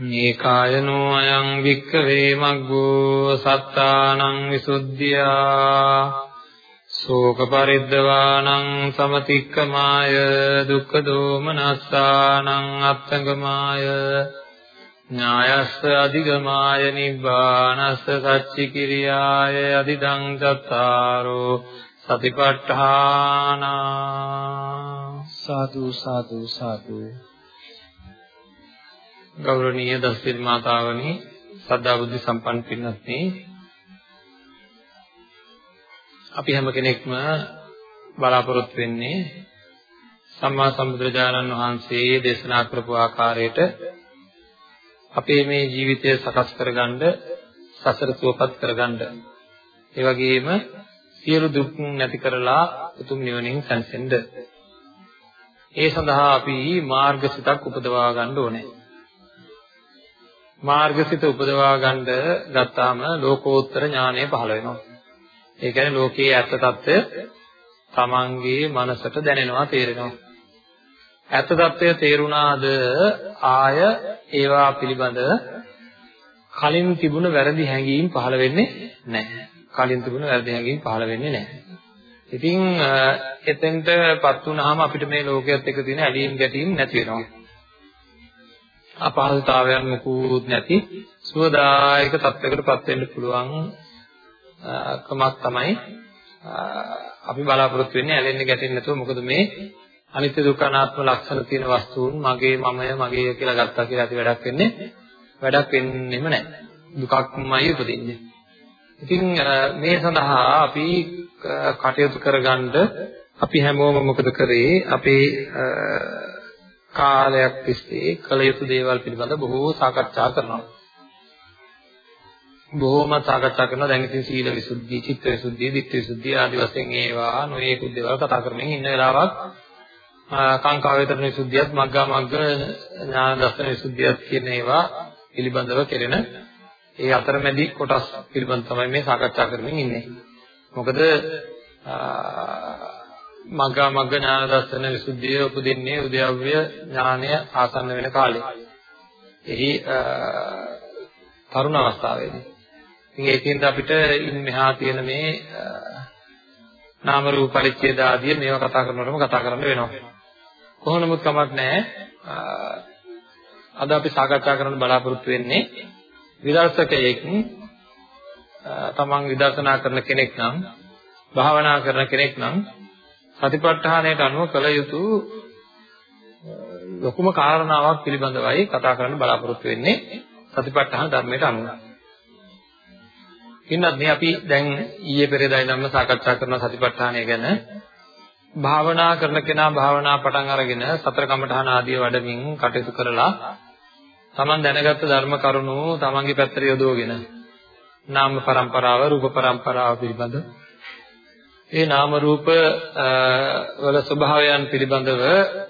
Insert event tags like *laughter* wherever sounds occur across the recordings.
ඒකායනෝ අයං වික්ඛවේ මග්ගෝ සත්තානං විසුද්ධියා ශෝක පරිද්දවානං සමතික්කමාය දුක්ඛ දෝමනස්සානං අත්තංගමාය ඥායස්ස අධිගමාය නිබ්බානස්ස සච්චි කිරියාය අදිදං චත්තාරෝ සතිපට්ඨාන සාදු සාදු සාදු. ගෞරවනීය දස්සිල් මාතාවනි සද්ධා බුද්ධ සම්පන්න පින්වත්නි. අපි හැම කෙනෙක්ම බලාපොරොත්තු වෙන්නේ සම්මා සම්බුදුරජාණන් වහන්සේ දේශනා කරපු ආකාරයට අපේ මේ ජීවිතය සකස් කරගන්න සසර සුවපත් කරගන්න. ඒ වගේම සියලු දුක් නැති කරලා උතුම් නිවනින් සැනසෙන්න. ඒ සඳහා අපි මාර්ගසිතක් උපදවා ගන්න ඕනේ. මාර්ගසිත උපදවා ගන්න ගත්තාම ලෝකෝත්තර ඥානය පහළ වෙනවා. ඒ කියන්නේ ලෝකයේ ඇත්ත తত্ত্বය තමන්ගේ මනසට දැනෙනවා තේරෙනවා. ඇත්ත తত্ত্বය තේරුණාද ආය ඒවා පිළිබඳ කලින් තිබුණ වැරදි හැඟීම් පහළ වෙන්නේ නැහැ. කලින් තිබුණ වැරදි හැඟීම් පහළ වෙන්නේ නැහැ. ඉතින් එතෙන්ටපත් වුණාම අපිට මේ ලෝකයේත් එක්ක තියෙන ඇලීම් ගැටීම් නැති වෙනවා. අපහසුතාවයන් මුකුත් නැති සුවදායක තත්යකටපත් වෙන්න පුළුවන් කමක් තමයි අපි බලාපොරොත්තු වෙන්නේ ඇලෙන්නේ ගැටෙන්නේ නැතුව මොකද මේ අනිත්‍ය දුක්ඛ අනාත්ම ලක්ෂණ තියෙන වස්තුන් මගේ මමය මගේ කියලා ගත්තා කියලා ඇති වැඩක් වෙන්නේ වැඩක් වෙන්නෙම නැහැ. දුකක්මයි උපදින්නේ. ඉතින් මේ සඳහා අපි කටයුතු කරගන්න අපි හැමෝම මොකද කරේ අපේ කාලයක් තිස්සේ කළ යුතු දේවල් පිළිබඳ බොහෝ සාකච්ඡා කරනවා. බොහෝම සාකච්ඡා කරනවා දැන් ඉතින් සීල විසුද්ධි, චිත්ත විසුද්ධි, ධිට්ඨි විසුද්ධි ආදී වශයෙන් ඒවා නොයේකුත් දේවල් කතා කරමින් ඉන්න වෙලාවක් කාංකා වේතරණ විසුද්ධියත් මග්ගා මග්ග ඥාන දර්ශන විසුද්ධියත් කියන ඒවා පිළිබඳව කෙරෙන ඒ අතරමැදි කොටස් පිළිබඳ තමයි මේ සාකච්ඡා කරමින් ඉන්නේ. මොකද මග්ගා මග්ග ඥාන දර්ශන විසුද්ධිය උපදින්නේ උද්‍යව්‍ය ඥානය ආසන්න වෙන කාලේ. එහි තරුණ අවස්ථාවේදී. ඉතින් ඒකෙන්ද අපිට ඉන් මෙහා තියෙන මේ නාම රූප පරිච්ඡේද ආදී මේවා කතා කරනකොටම කතා කරන්න වෙනවා. කොහොම නමුත් කමක් නැහැ. අද අපි සාකච්ඡා කරන්න බලාපොරොත්තු වෙන්නේ විදර්ශකයෙක් තමන් විදර්ශනා කරන කෙනෙක් නම් භාවනා කරන කෙනෙක් නම් සතිපට්ඨානයට අනුව කළ යුතු ලොකුම කාරණාවක් පිළිබඳවයි කතා කරන්න බලාපොරොත්තු වෙන්නේ සතිපට්ඨාන ධර්මයට අනුව. ඉන්නත් මේ අපි දැන් ඊයේ පෙරේදා ඉඳන්ම සාකච්ඡා කරන සතිපට්ඨානය ගැන භාවනා කරන කෙනා භාවනා පටන් අරගෙන සතර කමඨහන ආදී වඩමින් කටයුතු කරලා තමන් දැනගත්තු ධර්ම කරුණු තමන්ගේ පැත්තට යොදවගෙන නාම પરම්පරාව රූප પરම්පරාව පිළිබඳව ඒ නාම රූප වල ස්වභාවයන් පිළිබඳව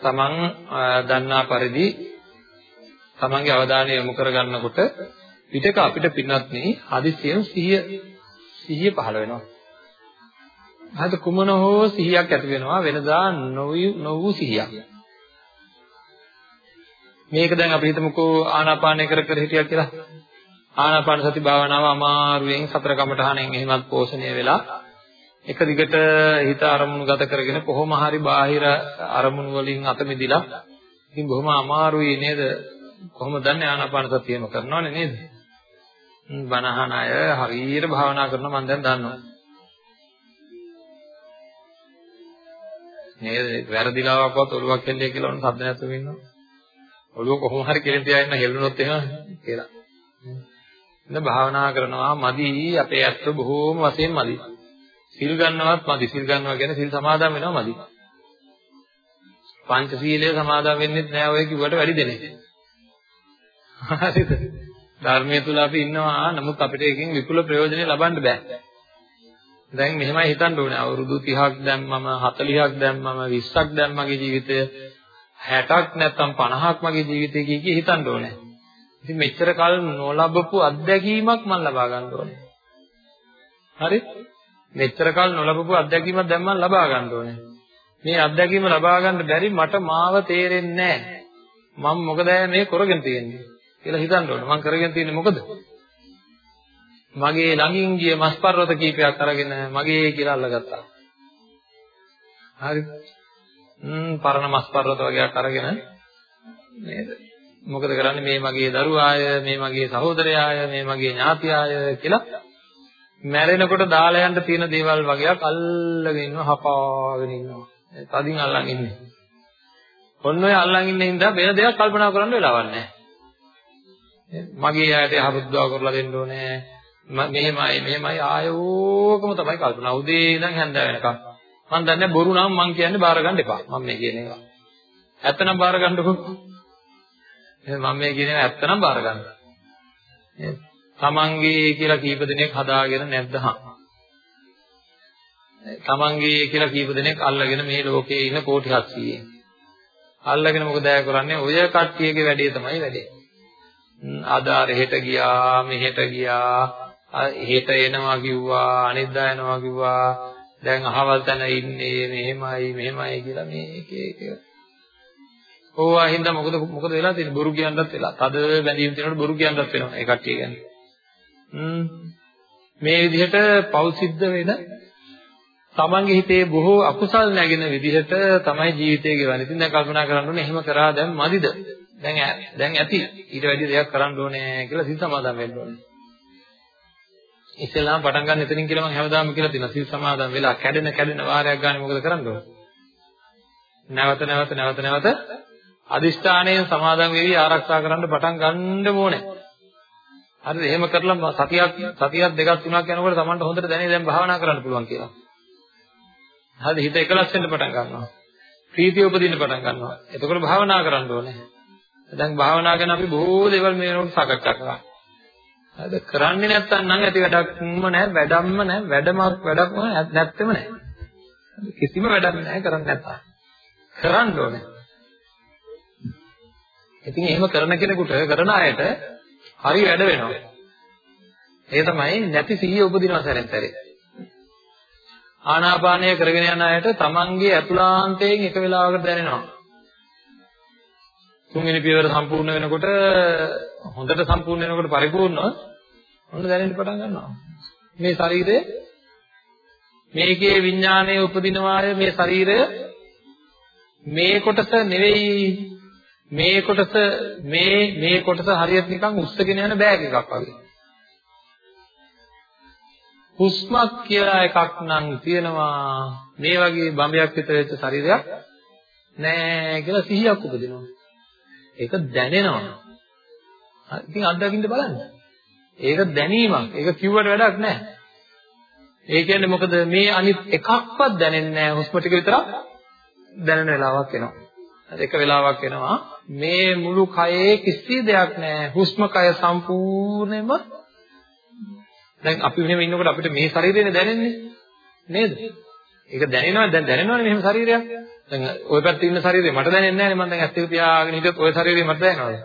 තමන් දන්නා පරිදි තමන්ගේ අවධානය යොමු කරගන්නකොට පිටක අපිට පින්නත් නේ හදිසියෙන් සිහිය සිහිය පහළ වෙනවා හද කුමන හෝ සිහියක් ඇති වෙනවා වෙනදා නොවූ සිහියක්. මේක දැන් අපි හිතමුකෝ ආනාපානය කර කර හිටියා කියලා. ආනාපාන සති භාවනාව අමාරුවෙන් සතර කමඨහණෙන් එහෙමත් පෝෂණය වෙලා එක දිගට හිත අරමුණු ගත කරගෙන කොහොම හරි බාහිර අරමුණු වලින් අත මිදිලා ඉතින් බොහොම අමාරුයි නේද කොහොමද දන්නේ ආනාපාන සතියම කරනවනේ නේද බණහන අය හරියට භාවනා කරනවා මම දැන් දන්නවා නේද? වැරදිලාවක්වත් ඔළුවක් හෙල්ලේ කියලා ඔන්න සද්ද නැතුව ඉන්නවා. ඔළුව කොහොම හරි කෙලින් තියාගෙන හෙල්ලුනොත් එහෙම කියලා. ඉතින් භාවනා කරනවා මදි අපේ ඇත්ත බොහෝම වශයෙන් මදි. සිල් ගන්නවත් මදි. සිල් ගන්නවා කියන්නේ සිල් සමාදන් වෙනවා මදි. පංචශීලය සමාදන් වෙන්නේ නැහැ ඔය කිව්වට වැඩි දෙනෙක්. හරිද? ධර්මයේ තුල අපි ඉන්නවා නමුත් අපිට එකකින් විපුල ප්‍රයෝජනෙ ලබන්න බෑ. දැන් මෙහෙමයි හිතන්න ඕනේ අවුරුදු 30ක් දැම්මම 40ක් දැම්මම 20ක් දැම්මගේ ජීවිතය 60ක් නැත්නම් 50ක් මගේ ජීවිතේ කිය කී හිතන්න ඕනේ. ඉතින් මෙච්චර කල් නොලබපු අත්දැකීමක් මම ලබා ගන්න ඕනේ. හරි? මෙච්චර කල් නොලබපු අත්දැකීමක් දැන් මම ලබා ගන්න ඕනේ. මේ අත්දැකීම ලබා ගන්න බැරි මට මාව තේරෙන්නේ නැහැ. මම මොකද මේ කරගෙන තියෙන්නේ කියලා හිතන්න ඕනේ. මම කරගෙන තියෙන්නේ මොකද? මගේ ළඟින් ගිය මස් පර්වත කීපයක් අරගෙන මගේ කියලා අල්ලගත්තා. හරි. ම්ම් පරණ මස් පර්වත වගේක් අරගෙන නේද? මොකද කරන්නේ මේ මගේ දරුවාය, මේ මගේ සහෝදරයාය, මේ මගේ ඥාතියාය කියලා මැරෙනකොට දාලා යන්න තියෙන දේවල් වගේක් අල්ලගෙන ඉන්නවා, හපාගෙන ඉන්නවා. තදින් අල්ලන් ඉන්නේ. ඔන්න ඔය අල්ලන් ඉන්න හින්දා වෙන දෙයක් කල්පනා කරන්න වෙලාවක් නැහැ. මගේ අයට යහපත් දවා කරලා දෙන්න ඕනේ. මෙහෙමයි මෙහෙමයි ආයෝකම තමයි කල්පනා. උදේ ඉඳන් හැන්ද වෙනකම්. මම දන්නේ බොරු නම් මං කියන්නේ බාර ගන්න එපා. මම මේ කියන ඒවා. ඇත්ත නම් බාර ගන්නකො. එහෙනම් මම මේ කියන ඒවා ඇත්ත නම් බාර ගන්න. තමන්ගේ කියලා කීප දෙනෙක් හදාගෙන නැද්දහම්. තමන්ගේ කියලා කීප දෙනෙක් අල්ලගෙන මේ ලෝකේ ඉන්න කෝටි 700. අල්ලගෙන මොකද අය කරන්නේ? ඔය කට්ටියගේ වැඩේ තමයි වැඩේ. ආදාර හෙට ගියා, මෙහෙට ගියා, හෙට එනවා කිව්වා අනිද්දා එනවා කිව්වා දැන් අහවල් තැන ඉන්නේ මෙහෙමයි මෙහෙමයි කියලා මේ එක එක ඕවා හින්දා මොකද මොකද වෙලා තියෙන්නේ බොරු කියන්නත් වෙලා තද බැඳීම් තියෙනකොට බොරු කියන්නත් වෙනවා ඒ කට්ටිය කියන්නේ හ්ම් මේ විදිහට පෞ සිද්ධ වෙන තමන්ගේ හිතේ බොහෝ අකුසල් නැගෙන විදිහට තමයි ජීවිතය ගෙවන්නේ. ඉතින් දැන් කල්පනා කරන්න ඕනේ එහෙම කරා දැන් මදිද? දැන් දැන් ඇති. ඊට වැඩි දෙයක් කරන්න ඕනේ කියලා සිත සමාදම් වෙන්න ඕනේ. ඉස්සෙල්ලාම පටන් ගන්න එතනින් කියලා මම හැමදාම කියලා තියෙනවා. සිල් සමාදන් වෙලා කැඩෙන කැඩෙන වාරයක් ගන්න මොකද කරන්න ඕන? නැවත නැවත නැවත නැවත අදිෂ්ඨානයෙන් සමාදන් වෙවි ආරක්ෂා කරන්න පටන් ගන්න ඕනේ. හරිද? එහෙම කරලා සතියක් සතියක් දෙකක් තුනක් යනකොට Tamanට හොඳට දැනේ දැන් භාවනා කරන්න පුළුවන් කියලා. හරිද? හිත එකලස් වෙන්න පටන් ගන්නවා. ප්‍රීතිය උපදින්න පටන් ගන්නවා. එතකොට භාවනා කරන්න ඕනේ. දැන් භාවනා ගැන අපි බොහෝ දේවල් මේ වෙනකොට සාකච්ඡා කරා. හරිද කරන්නේ නැත්තම් නම් ඇති වැඩක්ම නැහැ වැඩක්ම නැහැ වැඩමක් වැඩක්ම නැත්තෙම නැහැ කිසිම වැඩක් නැහැ කරන්නේ නැත්තම් කරන්න ඕනේ ඉතින් එහෙම කරන කෙනෙකුට කරන අයට හරි වැඩ වෙනවා. ඒ තමයි නැති සිහිය උපදිනවා සැරෙන්තරේ ආනාපානය කරගෙන යන අයට තමන්ගේ අතුලාන්තයෙන් එක වෙලාවකට දැනෙනවා. තුන්වෙනි පියවර සම්පූර්ණ වෙනකොට හොඳට සම්පූර්ණ වෙනකොට පරිපූර්ණව ඔන්න දැනෙන්න පටන් ගන්නවා. මේ ශරීරය මේකේ විඥානයේ උපදිනවාය මේ ශරීරය මේ කොටස නෙවෙයි. මේ කොටස මේ මේ කොටස හරියට නිකන් උස්සගෙන යන බෑග් එකක් වගේ. හුස්මක් කියලා එකක් නම් තියෙනවා මේ වගේ බඹයක් විතර වෙච්ච ශරීරයක් නෑ කියලා සිහියක් උපදිනවා. ඒක දැනෙනවා. ඉතින් අත්දකින්න බලන්න. ඒක දැනීමක්. ඒක කිව්වට වැඩක් නැහැ. ඒ කියන්නේ මොකද මේ අනිත් එකක්වත් දැනෙන්නේ නැහැ. හුස්ම ටික විතරක් දැනෙන වෙලාවක් එනවා. එක වෙලාවක් එනවා මේ මුළු කයේ කිසි දෙයක් නැහැ. හුස්ම කය සම්පූර්ණයෙන්ම දැන් අපි මෙහෙම ඉන්නකොට අපිට මේ ශරීරයනේ දැනෙන්නේ නේද? ඒක දැනෙනවා දැන් දැනෙනවනේ මෙහෙම ශරීරයක්. දැන් ওই පැත්තේ ඉන්න ශරීරය මට දැනෙන්නේ නැහැ නේ මම දැන් ඇස් දෙක පියාගෙන හිටියොත් ওই ශරීරය මට දැනෙනවද?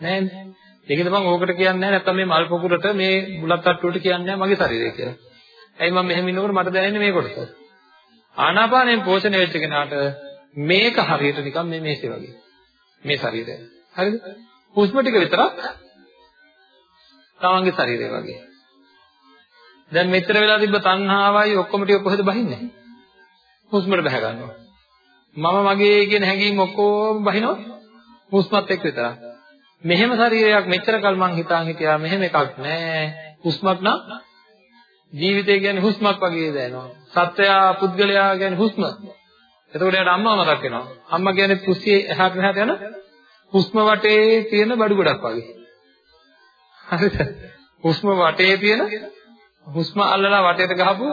නැහැනේ. ඒකද මම ඕකට කියන්නේ නැහැ නැත්නම් මේ මල් පොකුරට මේ බුලත් තට්ටුවට කියන්නේ නැහැ මගේ ශරීරය කියලා. ඇයි මම මෙහෙම ඉන්නකොට මට දැනෙන්නේ මේ කොටස. ආනාපානයෙන් පෝෂණය වෙච්ච කෙනාට මේක හරියට නිකන් මේ මේසේ වගේ. මේ ශරීරය. හරිද? හුස්ම ටික විතරක් තමන්ගේ ශරීරය වගේ. දැන් මෙතර වෙලා තිබ්බ තණ්හාවයි ඔක්කොම ටික කොහෙද බහින්නේ? හුස්මට බහ ගන්නවා. මම මගේ කියන හැඟීම් ඔක්කොම බහිනවා හුස්මත් එක්ක විතරක්. මෙහෙම ශරීරයක් මෙච්චර කල් මං හිතාන් හිටියා මෙහෙම එකක් නෑ. හුස්මක් නම් ජීවිතය කියන්නේ හුස්මක් වගේ දැනෙනවා. සත්වයා පුද්ගලයා කියන්නේ හුස්ම. එතකොට එයාට අම්මා මතක් වෙනවා. අම්මා කියන්නේ කුස්සියේ එහාට මෙහාට යන හුස්ම වටේ තියෙන බඩු ගොඩක් වගේ. හරිද? හුස්ම වටේ තියෙන හුස්ම අල්ලලා වටේට ගහපු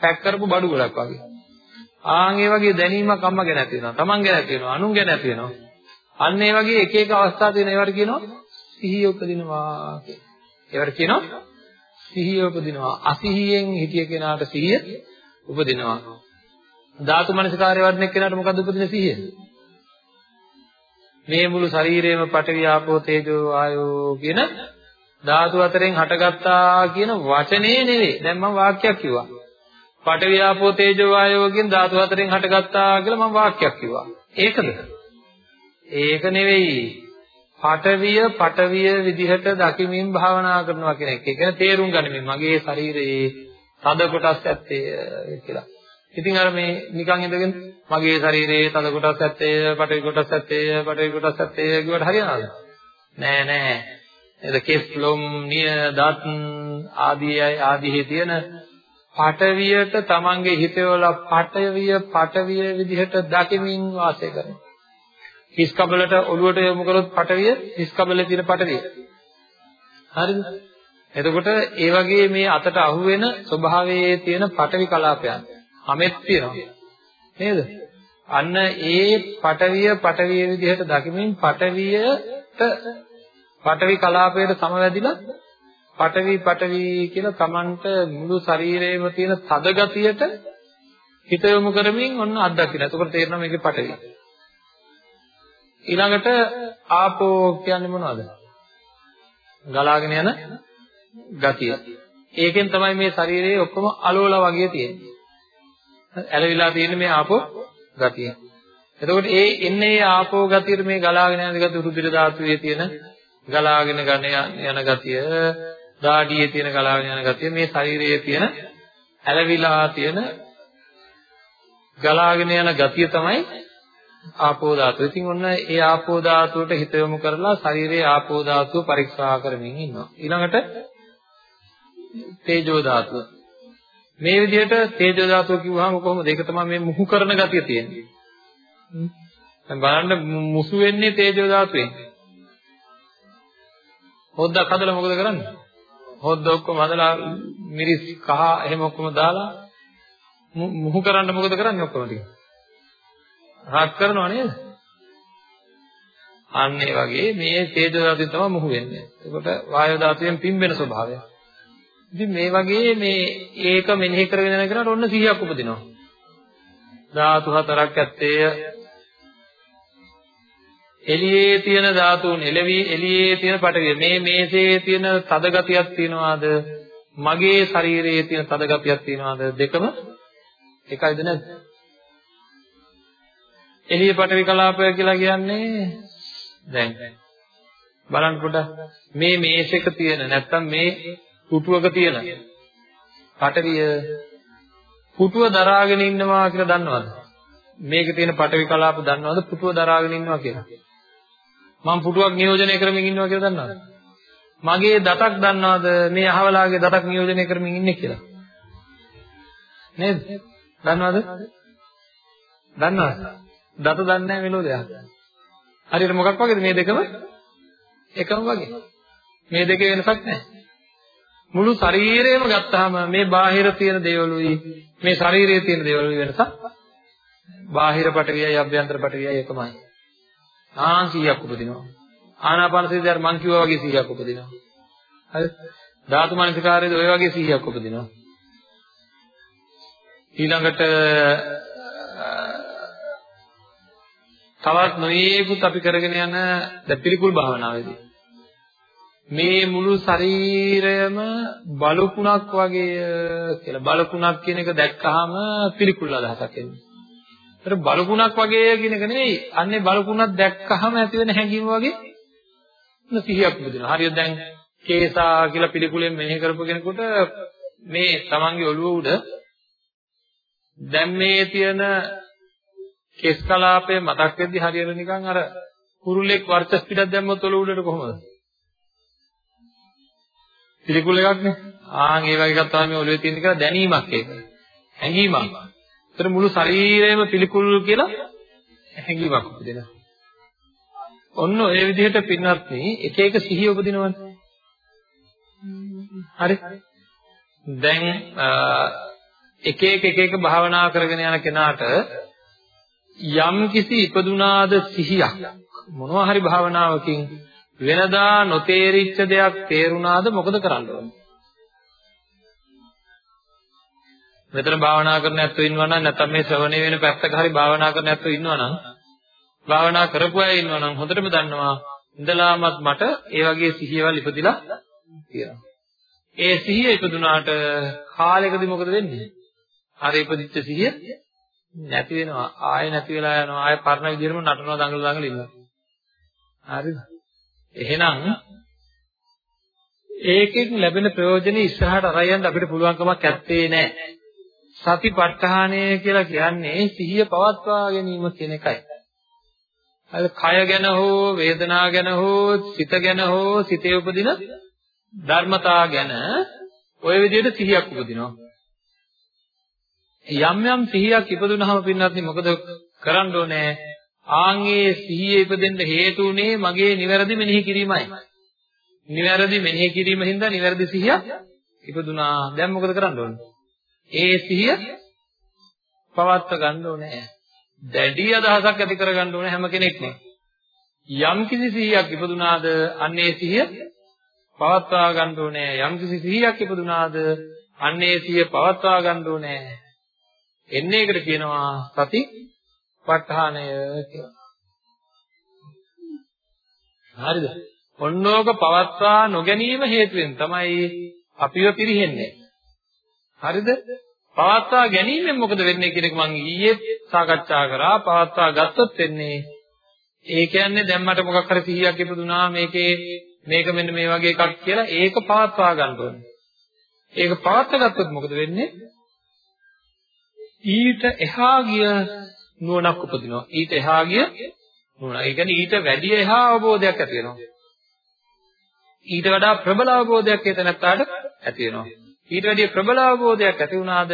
පැක් කරපු බඩු ගොඩක් වගේ. ආන් ඒ වගේ දැනීමක් අම්මා ගැන ඇති වෙනවා. Taman ගැන ඇති වෙනවා. අනුන් ගැන ඇති වෙනවා. අන්න ඒ වගේ එක එක අවස්ථා තියෙන ඒවට කියනවා සිහිය උපදිනවා කියලා. ඒවට කියනවා සිහිය උපදිනවා. අසිහියෙන් හිටිය කෙනාට සිහිය උපදිනවා. ධාතු මනසකාරය වඩන කෙනාට මොකද්ද උපදින සිහිය? මේ මුළු ශරීරයම පඨවි ආපෝ තේජෝ ආයෝ කියන ධාතු අතරින් හටගත්තා කියන වචනේ නෙවෙයි. දැන් මම වාක්‍යයක් කිව්වා. පඨවි ආපෝ තේජෝ ආයෝ කියන ධාතු අතරින් හටගත්තා කියලා මම වාක්‍යයක් කිව්වා. ඒකද? ඒක නෙවෙයි. පඨවිය පඨවිය විදිහට දකිමින් භාවනා කරනවා කියන එක. ඒ කියන්නේ තේරුම් ගනිමින් මගේ ශරීරයේ තද කොටස් ඇත්තේ කියලා. ඉතින් අර මේ නිකන් ඉඳගෙන මගේ ශරීරයේ තද කොටස් ඇත්තේ, පඨවි කොටස් ඇත්තේ, පඨවි කොටස් ඇත්තේ කියවට හරියනවද? නෑ නෑ. එද කෙස් ලොම් නිය දත් ආදී ආදී තියෙන පඨවියට තමන්ගේ හිතවල පඨවිය පඨවිය විදිහට දකිමින් වාසය කරනවා. හිස් කබලට ඔළුවට යොමු කරොත් පටවිය හිස් කබලේ තියෙන පටවිය. හරිද? එතකොට ඒ වගේ මේ අතට අහුවෙන ස්වභාවයේ තියෙන පටවි කලාපයන් හැමෙත් තියෙනවා. නේද? අන්න ඒ පටවිය පටවිය විදිහට දකිමින් පටවියට පටවි කලාපයට සමවැදිලා පටවි පටවි කියලා Tamanට මුළු ශරීරයේම තියෙන තද ගතියට හිත යොමු කරමින් ඔන්න අත්දකින්න. එතකොට තේරෙනවා මේකේ පටවි. ඊළඟට ආපෝ කියන්නේ මොනවද? ගලාගෙන යන ගතිය. ඒකෙන් තමයි මේ ශරීරයේ ඔක්කොම අලෝල වගේ තියෙන්නේ. ඇලවිලා තියෙන මේ ආපෝ ගතිය. එතකොට ඒ එන්නේ මේ ආපෝ ගතියට මේ ගලාගෙන යන ගතිය රුධිර ධාතුවේ තියෙන ගලාගෙන යන ගතිය, දාඩියේ තියෙන ගලාගෙන යන ගතිය මේ ශරීරයේ තියෙන ඇලවිලා තියෙන ගලාගෙන යන ගතිය තමයි ආපෝ ධාතුව. ඉතින් ඔන්න ඒ ආපෝ ධාතුවට හිත යොමු කරලා ශරීරයේ ආපෝ ධාතුව පරීක්ෂා කරමින් ඉන්නවා. ඊළඟට තේජෝ ධාතුව. මේ විදිහට තේජෝ ධාතුව කිව්වහම කොහොමද? ඒක තමයි මේ මුහු කරන ගතිය තියෙන්නේ. දැන් බලන්න මුසු වෙන්නේ තේජෝ ධාතුවෙන්. හොද්දක් හදලා මොකද කරන්නේ? හොද්ද ඔක්කොම හදලා මිරිස් කහ එහෙම ඔක්කොම දාලා මුහු කරන්න මොකද කරන්නේ ඔක්කොම ටික? රත් කරනව නේද? අන්න ඒ වගේ මේ තේජෝ ධාතුවෙන් තමයි මුහු වෙන්නේ. ඒකට වායෝ ධාතුවෙන් පිම්බෙන ස්වභාවය. ඉතින් මේ වගේ මේ ඒක මෙනෙහි කරගෙන යන කෙනාට ඔන්න 100ක් උපදිනවා. ධාතු හතරක් ඇත්තේය. එළියේ තියෙන ධාතුන් එළවි එළියේ තියෙන පටවිය. මේ මේසේ තියෙන තද ගතියක් තියනවාද? මගේ ශරීරයේ තියෙන තද ගතියක් තියනවාද? දෙකම එකයිද නැද්ද? එළිය පටවි කලාපය කියලා කියන්නේ දැන් බලන්න පොඩ්ඩක්. මේ මේසෙක තියෙන නැත්තම් මේ පුටුවක තියෙන පටවිය පුටුව දරාගෙන ඉන්නවා කියලා දන්නවද? මේකේ තියෙන පටවි කලාප දන්නවද? පුටුව දරාගෙන ඉන්නවා කියලා. මම පුටුවක් නියෝජනය කරමින් ඉන්නවා කියලා දන්නවද? මගේ දතක් දන්නවද මේ අහවලාගේ දතක් නියෝජනය කරමින් ඉන්නේ කියලා? නේද? දන්නවද? දන්නවද? දත දන්නේ නැහැ මෙලෝදයක්. හරියට මොකක් වගේද මේ දෙකම? එකම වගේ. මේ දෙකේ වෙනසක් නැහැ. මුළු ශරීරයම ගත්තාම මේ බාහිර තියෙන දේවලුයි මේ ශරීරයේ තියෙන දේවලුයි වෙනසක්. බාහිර පටවියයි අභ්‍යන්තර පටවියයි එකමයි. ආන් 100ක් උපදිනවා. ආනාපාන සතිය අර මං කිව්වා වගේ 100ක් උපදිනවා. හරි? ධාතු මනසිකාරයේද ඔය වගේ 100ක් උපදිනවා. ඊළඟට තවත් නොයේකුත් අපි කරගෙන යන පිළිකුල් භාවනාවේදී මේ මුළු ශරීරයම බලුකුණක් වගේ කියලා බලුකුණක් කියන එක දැක්කහම පිළිකුල් අදහසක් එන්නේ. ඒතර බලුකුණක් වගේ කියන එක නෙවෙයි. අන්නේ බලුකුණක් දැක්කහම ඇති වෙන හැඟීම වගේ සිහියක් උපදිනවා. හරියට දැන් කේසා කියලා පිළිකුලෙන් මෙනෙහි කරපු කෙනෙකුට මේ තමන්ගේ ඔළුව උඩ දැන් මේ තියෙන කෙස් කලාපය මතක් වෙද්දි හරියට නිකන් අර කුරුල්ලෙක් වර්චස් පිටක් දැම්මොත් ඔළුව උඩට කොහොමද? පිළිකුල් එකක් නේ. ආන් ඒ වගේ එකක් තමයි මේ ඔළුවේ තියෙන කියලා දැනීමක් ඒක. හැඟීමක්. ඒතර මුළු ශරීරයම පිළිකුල් කියලා හැඟීමක් උපදිනවා. ඔන්න ඔය විදිහට පින්වත්නි එක එක සිහිය උපදිනවනේ. හරි. දැන් එක එක එක එක භාවනා කරගෙන යන කෙනාට යම් කිසි ඉපදුනාද සිහියක් මොනවා හරි භාවනාවකින් වෙනදා නොතේරිච්ච දෙයක් තේරුණාද මොකද කරන්න ඕනේ? මෙතන භාවනා කරන ඇත්තෝ ඉන්නවා නම් නැත්නම් මේ ශ්‍රවණය වෙන පැත්තක හරි භාවනා කරන ඇත්තෝ ඉන්නවා නම් භාවනා කරපු අය ඉන්නවා නම් හොඳටම දන්නවා ඉඳලාමත් මට ඒ වගේ සිහියවල් ඉපදිලා තියෙනවා. ඒ සිහිය ඉපදුනාට කාලෙකදී මොකද වෙන්නේ? අර ඉපදිච්ච සිහිය නැති වෙනවා. ආයෙ නැති වෙලා යනවා. ආයෙ පරණ විදිහටම නටනවා දඟල දඟල ඉන්නවා. හරිද? එහෙනම් ඒකෙන් ලැබෙන ප්‍රයෝජනෙ ඉස්සරහට අරයන් අපිට පුළුවන්කමක් ඇත්තේ නැහැ. සතිපට්ඨානය කියලා කියන්නේ සිහිය පවත්වා ගැනීම කියන එකයි. අර කය ගැන හෝ වේදනා ගැන හෝ සිත ගැන හෝ සිතේ උපදින ධර්මතා ගැන ওই විදිහට සිහියක් උපදිනවා. යම් යම් සිහියක් ඉපදුනහම පින්නත් මොකද කරන්න ඕනේ? ආන්ගේ සිහිය ඉපදෙන්න හේතු උනේ මගේ නිවැරදි මෙනෙහි කිරීමයි. නිවැරදි මෙනෙහි කිරීම හින්දා නිවැරදි සිහියක් ඉපදුනා. දැන් මොකද කරන්න ඕනේ? ඒ සිහිය පවත්ව ගන්න ඕනේ. දැඩි අදහසක් ඇති කරගන්න ඕනේ හැම කෙනෙක්ම. යම් කිසි සිහියක් ඉපදුනාද අන්නේ සිහිය පවත්වා ගන්න ඕනේ. යම් කිසි සිහියක් ඉපදුනාද අන්නේ සිහිය පවත්වා ගන්න ඕනේ. එන්නේ එකට කියනවා සති ප ဋ ාණය කියලා. හරිද? ඔන්නෝක පවත්වා නොගැනීම හේතුවෙන් තමයි අපිව පිරෙන්නේ. හරිද? පවත්වා ගැනීමෙන් මොකද වෙන්නේ කියන එක මම ඊයේ සාකච්ඡා කරා. පවත්වා ගත්තොත් වෙන්නේ ඒ කියන්නේ දැන් මට මොකක් හරි සිහියක් ඉපදුනා මේකේ මේක මෙන්න මේ වගේ එකක් කියලා ඒක පවත්වා ගන්න ඕනේ. ඒක පවත්වා ගත්තොත් මොකද වෙන්නේ? ඊට එහා ගිය නුවණක් උපදිනවා. ඊට එහා ගිය නුවණ. ඒ කියන්නේ ඊට වැඩි එහා අවබෝධයක් ඇති වෙනවා. ඊට වඩා ප්‍රබල අවබෝධයක් එතනටට ඇති වෙනවා. ඊට වැඩි ප්‍රබල අවබෝධයක් ඇති වුණාද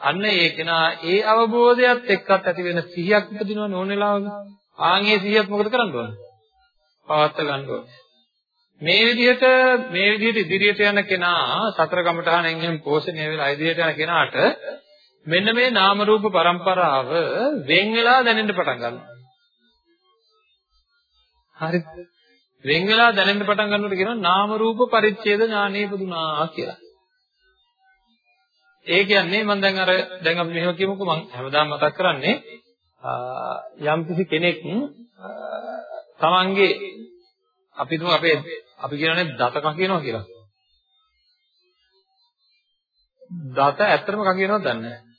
අන්න ඒ කෙනා ඒ අවබෝධයත් එක්කත් ඇති වෙන සිහියක් උපදිනවනේ ඕන වෙලාවක. ආන් ඒ සිහියත් මොකද කරන්න ඕන? පවත්ත ගන්න ඕන. මේ විදිහට මේ විදිහට ඉදිරියට යන කෙනා සතර කමඨහණෙන් එහෙම පෝෂණය වෙලා ඉදිරියට යන කෙනාට මෙන්න මේ නාම රූප પરම්පරාව වෙන් වෙලා දැනෙන්න පටන් ගන්නවා. හරිද? වෙන් වෙලා දැනෙන්න පටන් ගන්නකොට කියනවා නාම රූප පරිච්ඡේද ඥානෙ පුදුනා කියලා. ඒ කියන්නේ මම දැන් අර දැන් අපි මෙහෙම කියමුකෝ මම හැමදාම මතක් කරන්නේ යම් කිසි කෙනෙක් තමන්ගේ අපි තුමු අපේ අපි කියනනේ දත කකියනවා කියලා. දත ඇත්තටම කකියනවද දන්නේ නැහැ.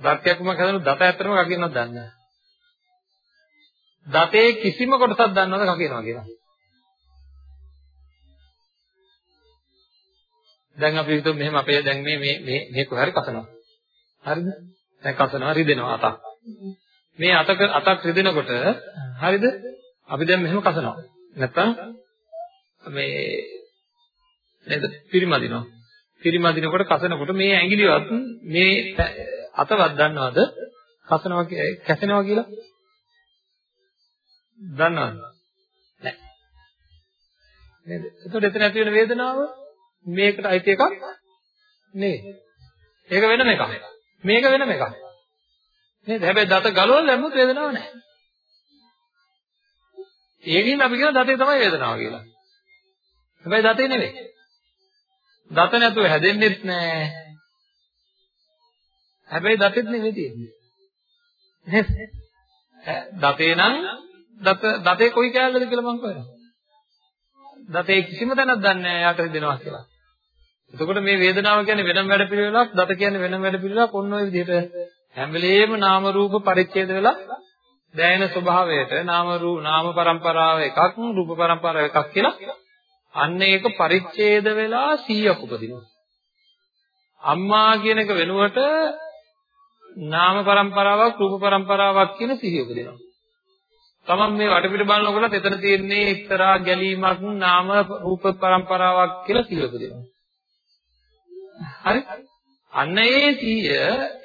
දත්යක්ම හදන දත ඇත්තටම කකියනවද දන්නේ නැහැ. දතේ කිසිම කොටසක් දන්නවද කකියනවා කියලා. දැන් අපි හිතුව මෙහෙම අපේ දැන් මේ මේ මේ මේ කොහරි කසනවා. හරිද? දැන් කසනවා රිදෙනවා අතක්. මේ අතක අතක් රිදෙනකොට හරිද? අපි දැන් මෙහෙම කසනවා. නැත්තම් මේ නේද? පිරිමදිනවා. පිරිමදිනකොට කසනකොට මේ ඇඟිලිවත් මේ අතවත් දන්නවද? කසනවා කැසෙනවා කියලා? දන්නවද? නැහැ. නේද? එතකොට එතන ඇති වෙන වේදනාව මේකට අයිති එකක් නෙවෙයි. ඒක වෙනම එකක්. මේක වෙනම එකක්. නේද? හැබැයි දත ගලවලා දැම්මොත් වේදනාවක් නැහැ. ඒකින් අපි කියන දතේ තමයි වේදනාව කියලා. හැබැයි දතේ නෙවෙයි. දත නැතුව හැදෙන්නෙත් නැහැ. හැබැයි දතෙත් නෙමෙයි තියෙන්නේ. නේද? දතේ නම් දත දතේ කොයි කැලේද කියලා මං කියනවා. දතේ කිසිම තැනක් දන්නේ නැහැ යාට දෙනවා කියලා. එතකොට මේ වේදනාව කියන්නේ වෙනම වැඩ පිළිවෙලක්, දත කියන්නේ වෙනම වැඩ පිළිවෙලක්. ඔන්න ඔය විදිහට හැම වෙලේම නාම රූප පරිච්ඡේද වෙලා දැනෙන ස්වභාවයට නාම රූප නාම પરම්පරාව එකක්, රූප પરම්පරාව එකක් කියලා අන්න ඒක පරිච්ඡේද වෙලා 100ක් උපදිනවා. අම්මා කියන එක වෙනුවට නාම પરම්පරාවක් රූප પરම්පරාවක් කියන සිහිය උපදිනවා. තමන් මේ වටපිට බලනකොටත් එතන තියෙන්නේ එක්තරා ගැලීමක් නාම රූප પરම්පරාවක් කියලා සිහිය උපදිනවා. හරි? අන්න ඒ සිහිය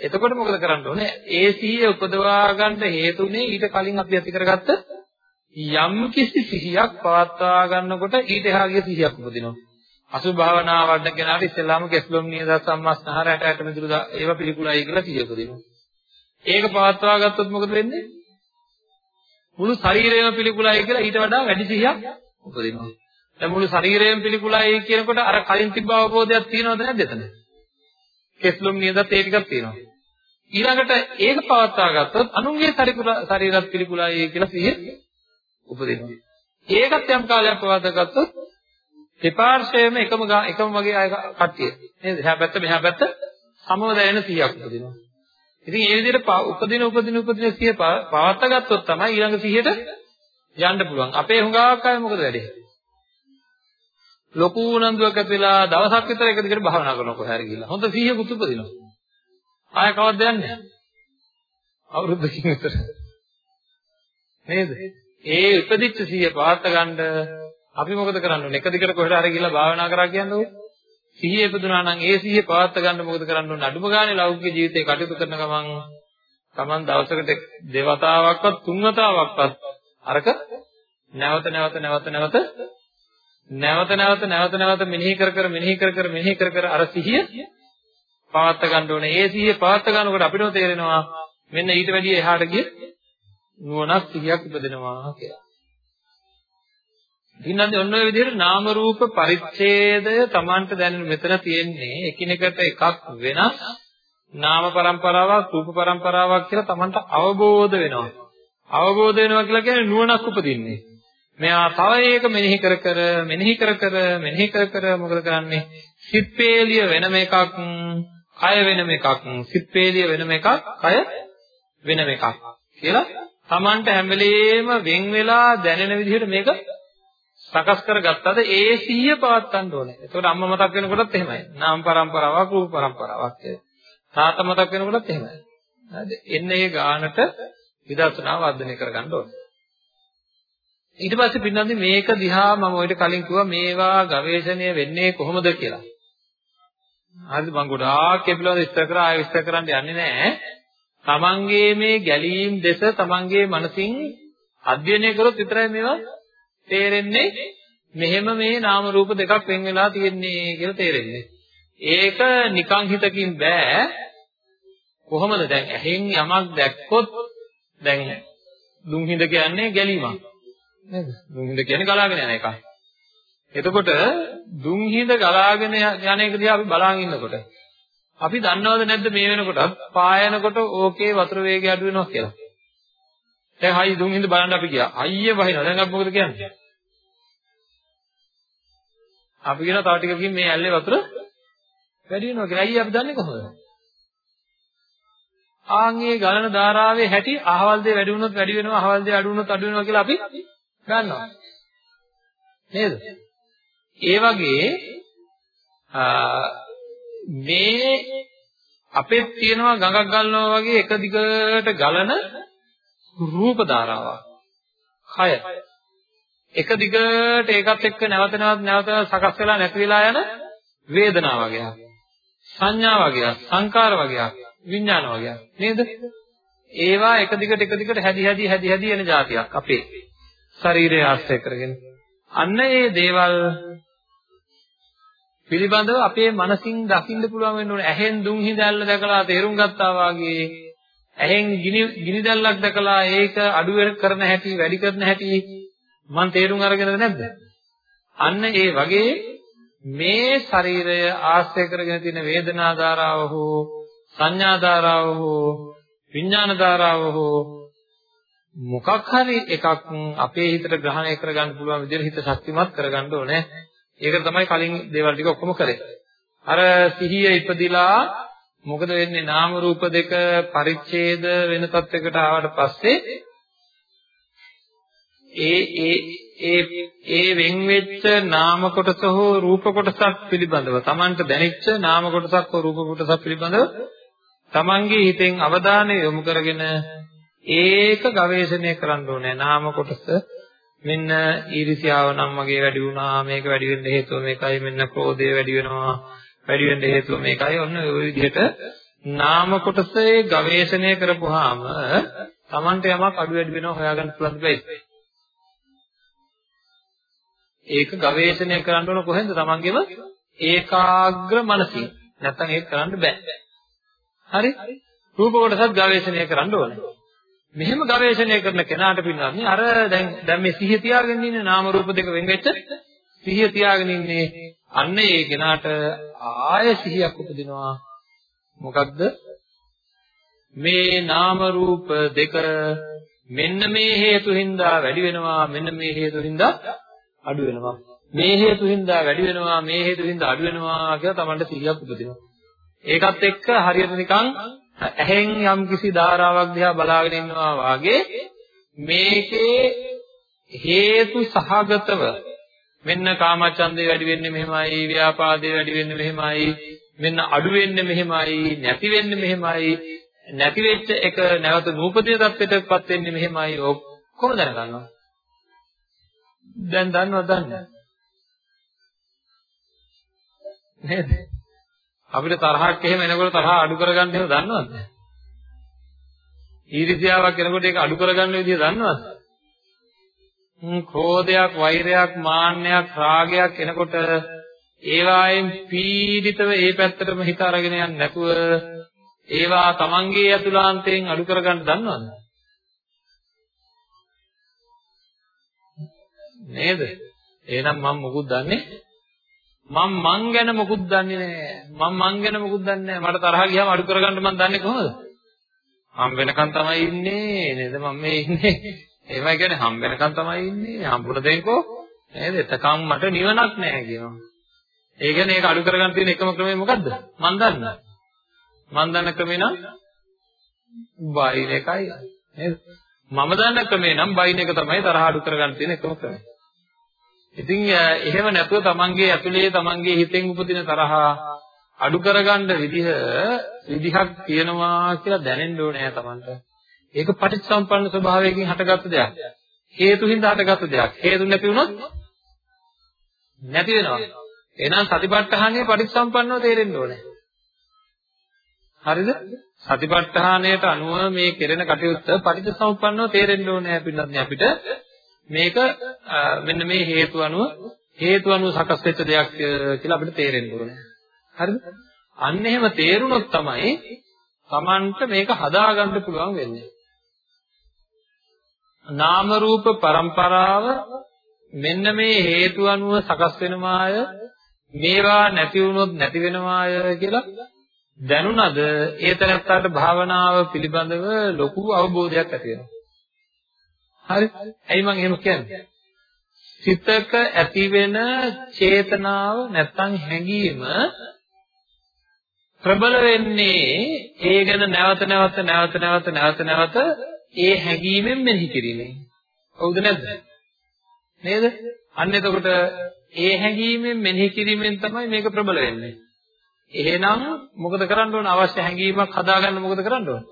එතකොට මොකද කරන්න ඕනේ? ඒ සිහිය උපදවා ගන්න හේතුනේ ඊට කලින් අපි ඇති කරගත්ත යම් කිසි සිහියක් පවත්වා ගන්නකොට ඊට එහාගේ සිහියක් උපදිනවා. අසුභ භාවනා වඩන කෙනාට ඉස්සෙල්ලාම කෙස්ලොම් නියද සම්මස්නහර ඇට ඇට මිදුළු ඒවා පිළිකුලයි කියලා සිහිය උපදිනවා. ඒක පවත්වා ගත්තොත් මොකද වෙන්නේ? මුළු ශරීරයම පිළිකුලයි කියලා ඊට වඩා වැඩි සිහියක් උපදිනවා. දැන් මුළු ශරීරයම පිළිකුලයි කියනකොට අර කලින් තිබ්බ අවබෝධයක් තියෙනවද නැද්ද එතන? කෙස්ලොම් නියදත් ඒ ටිකක් තියෙනවා. ඊළඟට ඒක පවත්වා ගත්තොත් අනුන්ගේ ශරීරත් පිළිකුලයි කියලා සිහිය උපදිනවා. ඒකත් යම් කාලයක් පවත්වා ගත්තොත් දෙපාර්ශ්වයේම එකම එකම වගේ අය කට්ටිය. නේද? එහා පැත්ත මෙහා පැත්ත සමව දැනෙන සිහියක් උපදිනවා. ඉතින් ඒ විදිහට උපදින උපදින උපදින සිහිය පවත්වා ගත්තොත් තමයි ඊළඟ සිහියට යන්න පුළුවන්. අපේ හුඟාවක් අය මොකද වැඩේ? ලොකු උනන්දුවක් ඇති වෙලා දවසක් විතර එක දිගට භාවනා කරනවා කොහේ හරි ගිහලා. හොඳ සිහියකුත් උපදිනවා. ආය කවද්ද යන්නේ? අවුරුද්දකින් විතර. නේද? ඒ උපදිච්ච සිහිය පාත්ත ගන්න අපි මොකද කරන්න ඕනේ? එක දිගට කොහෙට හරි ගිහලා භාවනා කරා කියන්නේ සිහිය ඉපදුනා නම් ඒ සිහිය පාත්ත ගන්න මොකද කරන්න ඕනේ? අඩුම ගානේ ලෞකික ජීවිතේ කටයුතු කරන ගමන් Taman දවසකට දෙවතාවක්වත් තුන්වතාවක්වත් අරක නැවත නැවත නැවත නැවත නැවත නැවත නැවත නැවත මෙනෙහි කර කර මෙනෙහි කර කර මෙනෙහි කර කර අර සිහිය පවත්ත ගන්න ඕනේ. ඒ සිහිය පවත්ත ගන්නකොට අපිටම තේරෙනවා මෙන්න ඊට වැඩිය එහාට ගිය නුවණක් සිහියක් ඉපදෙනවා කියලා. ඉන්නන්දි ඔන්න ඔය විදිහට නාම රූප පරිච්ඡේදය Tamanට දැනෙන මෙතන තියෙන්නේ එකිනෙකට එකක් වෙනස් නාම પરම්පරාවක් රූප પરම්පරාවක් කියලා Tamanට අවබෝධ වෙනවා. අවබෝධ වෙනවා කියලා කියන්නේ නුවණක් උපදින්නේ. මෙයා තව එක මෙනෙහි කර කර මෙනෙහි කර කර මෙනෙහි කර කර මොකද කරන්නේ? සිත්පේලිය වෙනම එකක් කය වෙනම එකක් සිත්පේලිය වෙනම එකක් කය වෙනම එකක් කියලා Tamanට හැම වෙලේම වෙන් වෙලා දැනෙන විදිහට මේක සකස් කරගත්තද ඒ සිහිය පවත්වන්න ඕනේ. ඒතකොට අම්මා මතක් වෙනකොටත් එහෙමයි. නාම પરම්පරාවක්, රූප પરම්පරාවක්. තාත්තා මතක් වෙනකොටත් එහෙමයි. හරිද? එන්නේ ඒ ගානට විදර්ශනා වර්ධනය කරගන්න ඕනේ. ඊට පස්සේ පින්නන්දි මේක දිහා මම ඔයිට කලින් කිව්වා මේවා ගවේෂණය වෙන්නේ කොහොමද කියලා. හරිද? මම ගොඩාක් ඒ පිළිබඳව විස්තර කරා ආයෙ විස්තර කරන්න යන්නේ නැහැ. තමන්ගේ මේ ගැලීම් දෙස තමන්ගේ මනසින් අධ්‍යයනය කරොත් විතරයි මේවා තේරෙන්නේ මෙහෙම මේ නාම රූප දෙකක් වෙන් වෙලා තියෙන්නේ කියලා තේරෙන්නේ. ඒක නිකන් හිතකින් බෑ. කොහොමද දැන් ඇහෙන් යමක් දැක්කොත් දැන් දුම්හිඳ කියන්නේ ගැලීමක්. නේද? දුම්හිඳ කියන්නේ ගලාගෙන යන එකක්. එතකොට දුම්හිඳ ගලාගෙන යන එක දිහා අපි බලන් ඉන්නකොට අපි දන්නවද නැද්ද මේ වෙනකොට පායනකොට ඕකේ වතුර වේගය අඩු වෙනවා කියලා. දැන් හයි දුන් හිඳ බලන්න අපි ගියා. අයියේ වහිනවා. දැන් අපි මොකද කියන්නේ? අපි කියන තව ටිකකින් මේ ඇල්ලේ වතුර වැඩි වෙනවා කියලා. අයියේ අපි දන්නේ කොහොමද? ආන්ගේ ගලන ධාරාවේ හැටි අහවල් දේ වැඩි වුණොත් වැඩි වෙනවා අහවල් දේ අඩු වුණොත් අඩු වෙනවා කියලා අපි දන්නවා. නේද? ඒ වගේ මේ අපෙත් තියෙනවා ගඟක් ගලනවා වගේ එක දිගට ගලන රූප ධාරාවක්. කය. එක දිගට ඒකත් එක්ක නැවත නැවත නැවත සකස් වෙලා නැති වෙලා යන වේදනාව වගේ. සංඥා වගේ, සංකාර වගේ, විඥාන වගේ. නේද? ඒවා එක දිගට එක දිගට හැදි හැදි හැදි හැදි යන જાතියක් අපේ ශරීරය ආශ්‍රය කරගෙන. අන්න ඒ දේවල් පිළිබඳව අපේ මනසින් දකින්න පුළුවන් වෙන්න ඕනේ. ඇහෙන් දුම් හිඳැල්ල දැකලා තේරුම් ගත්තා වාගේ ඇහෙන් ගිනි ගිනි දැල්ලක් දැකලා ඒක අඩු කරන හැටි, වැඩි කරන හැටි මම තේරුම් අරගෙනද නැද්ද? අන්න ඒ වගේ මේ ශරීරය ආශ්‍රය කරගෙන තියෙන වේදනා ධාරාව හෝ සංඥා ධාරාව හෝ විඥාන ධාරාව හෝ මොකක් හරි එකක් අපේ හිතට ග්‍රහණය කරගන්න පුළුවන් විදිහට හිත ශක්තිමත් කරගන්න ඕනේ. ඒක තමයි කලින් දේවල් ටික ඔක්කොම කරේ. අර සිහිය ඉපදිලා මොකද වෙන්නේ? නාම රූප දෙක පරිච්ඡේද වෙන තත්යකට ආවට පස්සේ ඒ ඒ ඒ ඒ වෙන් වෙච්ච නාම කොටස හෝ රූප කොටසක් පිළිබඳව Tamanට දැනෙච්ච නාම කොටසක් හෝ රූප කොටසක් පිළිබඳව Tamanගේ හිතෙන් අවධානය යොමු කරගෙන ඒක ගවේෂණය කරන්න ඕනේ. නාම කොටස මෙන්න ඊර්ෂ්‍යාව නම් මගේ වැඩි වුණා මේක වැඩි වෙන්න හේතුව මේකයි මෙන්න ක්‍රෝධය වැඩි වෙනවා. වැඩි වෙන්න හේතුව මේකයි. ඔන්න ওই විදිහට නාම කොටසේ ගවේෂණය කරපුවාම Tamante යමක් අඩු වැඩි වෙනවා හොයාගන්න පුළුවන් දෙයක්. ඒක ගවේෂණය කරන්න ඕන කොහෙන්ද? Tamangeම ඒකාග්‍ර මනසින්. නැත්තම් ඒක කරන්න බෑ. හරි? රූප කොටසත් ගවේෂණය කරන්න ඕනේ. මෙහෙම ගවේෂණය කරන කෙනාට පින්නන්නේ අර දැන් දැන් මේ සිහිය තියාගෙන ඉන්නේ නාම රූප දෙක වෙන් වෙච්ච සිහිය තියාගෙන ඉන්නේ අන්න ඒ කෙනාට ආය සිහියක් උපදිනවා. මොකක්ද මේ නාම රූප දෙක මෙන්න මේ හේතු හින්දා වැඩි වෙනවා මෙන්න මේ හේතු හින්දා අඩු වෙනවා. මේ හේතු හින්දා වැඩි වෙනවා මේ හේතු හින්දා අඩු වෙනවා කියලා Tamanට සිහියක් උපදිනවා. ඒකත් එක්ක හරියට නිකන් ඇහෙන් යම් කිසි ධාරාවක් දිහා බලාගෙන ඉන්නවා වාගේ මේකේ හේතු සහගතව මෙන්න කාමචන්දේ වැඩි වෙන්නේ මෙහෙමයි ව්‍යාපාදේ වැඩි වෙන්නේ මෙහෙමයි මෙන්න අඩු වෙන්නේ මෙහෙමයි නැති වෙන්නේ මෙහෙමයි නැති වෙච්ච එක නැවත නූපදින තත්ත්වයටපත් වෙන්නේ මෙහෙමයි ඔක්කොම දැනගන්නවා දැන් දන්නවද දන්නේ නේද අපිට තරහක් එහෙම එනකොට තරහ අඩු කරගන්න එහෙම දන්නවද? ඊර්ෂ්‍යාවක් එනකොට ඒක අඩු කරගන්න විදිය දන්නවද? හ්ම් ක්‍රෝධයක්, වෛරයක්, මාන්නයක්, රාගයක් එනකොට ඒවායින් පීඩිතව ඒ පැත්තටම හිත අරගෙන යන්නේ නැතුව ඒවා තමන්ගේ අතුලාන්තයෙන් අඩු කරගන්න දන්නවද? නේද? එහෙනම් මම මොකුත් දන්නේ මම මං ගැන මොකුත් දන්නේ නැහැ. මම මං ගැන මොකුත් දන්නේ නැහැ. මට තරහ ගියාම අඩු කරගන්න මං දන්නේ කොහොමද? හම් වෙනකන් තමයි ඉන්නේ නේද මම මේ ඉන්නේ. එහෙමයි කියන්නේ හම් වෙනකන් තමයි ඉන්නේ. හම්බුන දෙන්කෝ නේද? එතකම් මට නිවනක් නැහැ කියනවා. ඒ කියන්නේ ඒක අඩු කරගන්න තියෙන එකම ක්‍රමය මොකද්ද? මං දන්නා. මං දන්න ක්‍රමේ නම් බයින් එකයි නේද? මම දන්න ක්‍රමේ නම් බයින් එක තමයි තරහ අඩු කරගන්න තියෙන එකම ක්‍රමය. ඉතින් එහෙම නැතුව තමන්ගේ ඇතුලේ තමන්ගේ හිතෙන් උපදින තරහා අඩු කරගන්න විදිහ විදිහක් තියෙනවා කියලා දැනෙන්න ඕනේ තමන්ට. ඒක පටිච්චසම්පන්න ස්වභාවයකින් හටගත්තු දෙයක්. හේතු හින්දා හටගත්තු දෙයක්. හේතු නැති වුණොත් නැති වෙනවා. එහෙනම් සතිපට්ඨානය පටිච්චසම්පන්නව තේරෙන්න ඕනේ. හරිද? සතිපට්ඨානයට අනුව මේ කෙරෙන කටයුත්ත පටිච්චසමුප්පන්නව තේරෙන්න ඕනේ අපිට මේක මෙන්න මේ හේතු අනුව හේතු අනුව සකස් වෙච්ච දෙයක් කියලා අපිට තේරෙන්න ඕනේ. හරිද? අන්න එහෙම තේරුණොත් තමයි Tamanට මේක හදාගන්න පුළුවන් වෙන්නේ. නාම රූප પરම්පරාව මෙන්න මේ හේතු අනුව සකස් වෙනවාය මේවා නැති වුණොත් නැති වෙනවාය කියලා දැනුණද ඒ තැනත්තාට භාවනාව පිළිබඳව ලොකු අවබෝධයක් ඇති වෙනවා. හරි? ඇයි මම එහෙම කියන්නේ? සිතක ඇතිවෙන චේතනාව නැත්තම් හැඟීම ප්‍රබල වෙන්නේ ඒ ගැන නැවත නැවත නැවත නැවත නැවත නැවත ඒ හැඟීමෙන් මෙනෙහි කිරීමෙන්. හවුද නැද්ද? නේද? අන්න එතකොට ඒ හැඟීමෙන් මෙනෙහි කිරීමෙන් තමයි මේක ප්‍රබල වෙන්නේ. එහෙනම් මොකද කරන්න ඕන? අවශ්‍ය හැඟීමක් හදාගන්න මොකද කරන්න ඕන?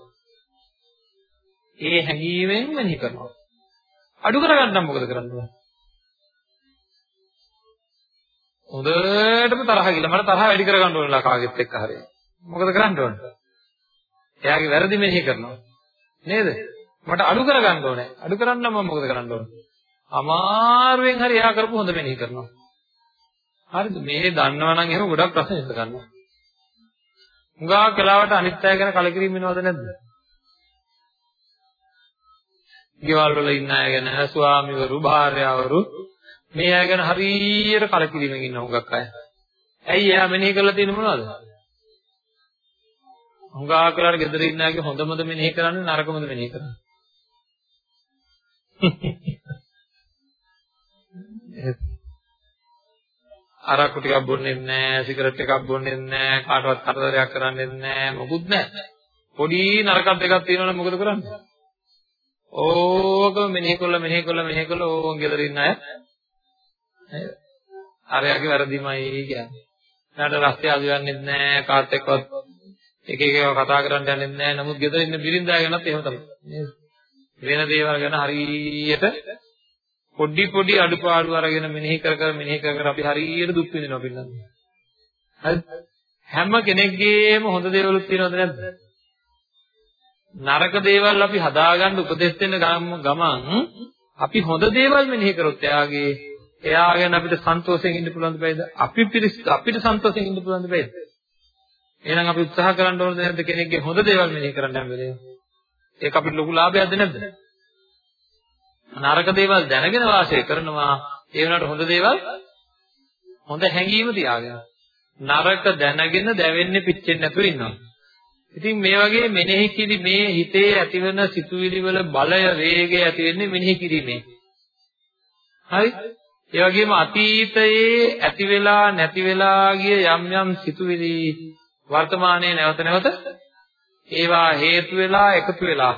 ඒ හැඟීමෙන් මෙනෙහි කරනවා. අඩු කරගන්නම් මොකද කරන්න ඕන? හොඳටම තරහ ගිහලා මට තරහ වැඩි කරගන්න ඕනලා කාගෙත් එක්ක හරිය. මොකද කරන්න ඕන? එයාගේ වැරදි මෙනෙහි කරනවා. නේද? මට අඩු කරගන්න ඕනේ. අඩු කරන්න මම මොකද කරන්න ඕන? අමාරුවෙන් හරි එයා කරපු හොඳ මෙනෙහි කරනවා. හරිද? මේ දන්නවා නම් එහෙම ගොඩක් ප්‍රශ්න ඉස්ස ගන්නවා. හුඟා කලාවට අනිත් අය ගැන කලකිරීම වෙනවද නැද්ද? ගෙවල් වල ඉන්න අය ගැන ස්වාමිවරු භාර්යාවරු මේ අය ගැන හරියට කලකිරීමෙන් ඉන්න හුඟක් අය. ඇයි එයා මෙනෙහි කරලා තියෙන්නේ මොනවද? හුඟා කරලා ගෙදර ඉන්න අයගේ හොඳමද මෙනෙහි කරන්නේ නරකමද මෙනෙහි කරන්නේ? *laughs* අරක්කු ටිකක් බොන්නේ නැහැ, සිගරට් එකක් බොන්නේ නැහැ, කාටවත් කරදරයක් කරන්නේ නැහැ, මොකුත් නැහැ. පොඩි නරකක් දෙකක් තියෙනවනේ මොකද කරන්නේ? ඕකම මෙනෙහි කළා මෙනෙහි කළා මෙනෙහි කළා ඕන් ගෙදර ඉන්න අය නේද? අරයාගේ වැරදිමයි කියන්නේ. ඊට රස්තිය අදිවන්නේ නැහැ කාත් එක්කවත් එක එක ඒවා කතා කරන්න යන්නේ නැහැ. නමුත් ගෙදර ඉන්න බිරින්දා ගැනත් එහෙම තමයි. නේද? වෙන දේවල් ගැන හරියට පොඩි පොඩි අඩුපාඩු අරගෙන මෙනෙහි කර කර මෙනෙහි කර කර අපි හරියට දුක් විඳිනවා පින්නන්නේ. හරි? හැම කෙනෙක්ගේම හොඳ දේවලුත් තියෙනවද නැද්ද? නරක දේවල් අපි හදාගන්න උපදෙස් දෙන්න ගමන් අපි හොඳ දේවල් මෙනෙහි කරොත් එයාගේ එයාගෙන අපිට සන්තෝෂයෙන් ඉන්න පුළුවන් දෙයිද? අපි අපිට සන්තෝෂයෙන් ඉන්න පුළුවන් දෙයිද? එහෙනම් අපි උත්සාහ කරන්න ඕනද නැද්ද කෙනෙක්ගේ හොඳ දේවල් මෙනෙහි කරන්න හැම වෙලේම? ඒක අපිට ලොකු ලාභයක්ද නැද්ද? නරක දේවල් දැනගෙන වාසය කරනවා ඒ වුණාට හොඳ දේවල් හොඳ හැඟීම තියාගෙන නරක දැනගෙන දැවෙන්නේ පිච්චෙන්නේ නැතුව ඉන්නවා. ඉතින් මේ වගේ මෙනෙහි කිරි මේ හිතේ ඇතිවන සිතුවිලි වල බලය වේගය ඇති වෙන්නේ මෙනෙහි කිරීමෙන්. හරි? ඒ වගේම අතීතයේ ඇති වෙලා නැති වෙලා ගිය යම් යම් සිතුවිලි වර්තමානයේ නැවත නැවත ඒවා හේතු වෙලා එකතු වෙලා